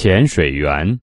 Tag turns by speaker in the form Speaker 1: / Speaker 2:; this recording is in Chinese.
Speaker 1: 潜水员。